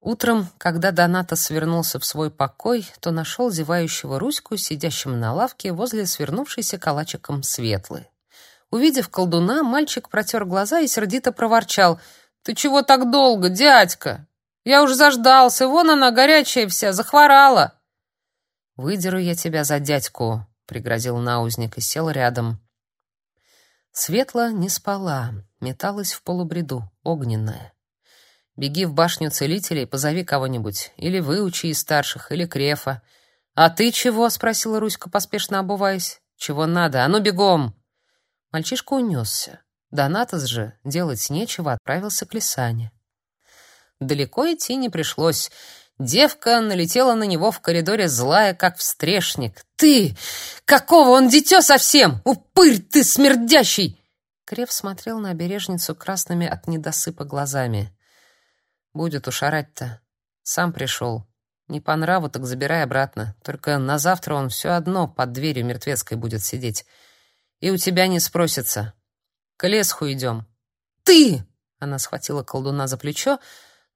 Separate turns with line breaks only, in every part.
Утром, когда Доната свернулся в свой покой, то нашел зевающего Руську, сидящим на лавке возле свернувшейся калачиком Светлы. Увидев колдуна, мальчик протер глаза и сердито проворчал. «Ты чего так долго, дядька? Я уж заждался, вон она горячая вся, захворала!» «Выдеру я тебя за дядьку», — пригрозил наузник и сел рядом. Светла не спала, металась в полубреду, огненная. Беги в башню целителей, позови кого-нибудь. Или выучи из старших, или крефа. «А ты чего?» — спросила Руська, поспешно обуваясь. «Чего надо? А ну, бегом!» Мальчишка унесся. Донатос же делать нечего, отправился к Лисане. Далеко идти не пришлось. Девка налетела на него в коридоре злая, как встрешник. «Ты! Какого он дитё совсем? Упырь ты смердящий!» Крев смотрел на обережницу красными от недосыпа глазами. Будет уж орать-то. Сам пришел. Не по нраву, так забирай обратно. Только на завтра он все одно под дверью мертвецкой будет сидеть. И у тебя не спросится. К лесху идем. Ты! Она схватила колдуна за плечо,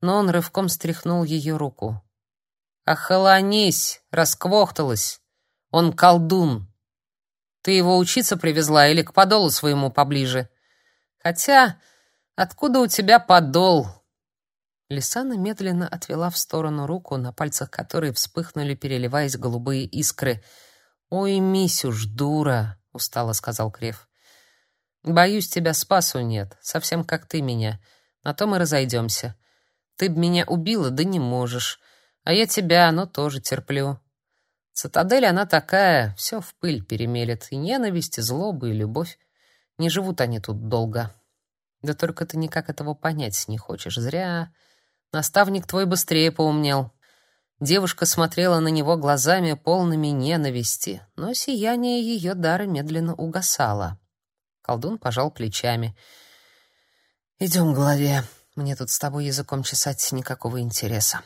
но он рывком стряхнул ее руку. Охолонись, расквохталась. Он колдун. Ты его учиться привезла или к подолу своему поближе? Хотя, откуда у тебя подол? Лисана медленно отвела в сторону руку, на пальцах которой вспыхнули, переливаясь голубые искры. «Ой, мисюш, дура!» — устало сказал Крев. «Боюсь, тебя спасу нет, совсем как ты меня. На том и разойдемся. Ты б меня убила, да не можешь. А я тебя, но тоже терплю. Цитадель она такая, все в пыль перемелет. И ненависть, и злоба, и любовь. Не живут они тут долго. Да только ты никак этого понять не хочешь. Зря. Наставник твой быстрее поумнел. Девушка смотрела на него глазами полными ненависти, но сияние ее дара медленно угасало. Колдун пожал плечами. «Идем к голове. Мне тут с тобой языком чесать никакого интереса.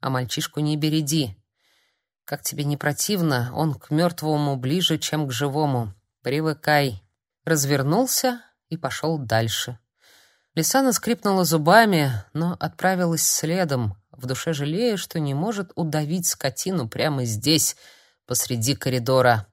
А мальчишку не береди. Как тебе не противно, он к мертвому ближе, чем к живому. Привыкай». Развернулся и пошел дальше. Лисана скрипнула зубами, но отправилась следом, в душе жалея, что не может удавить скотину прямо здесь, посреди коридора.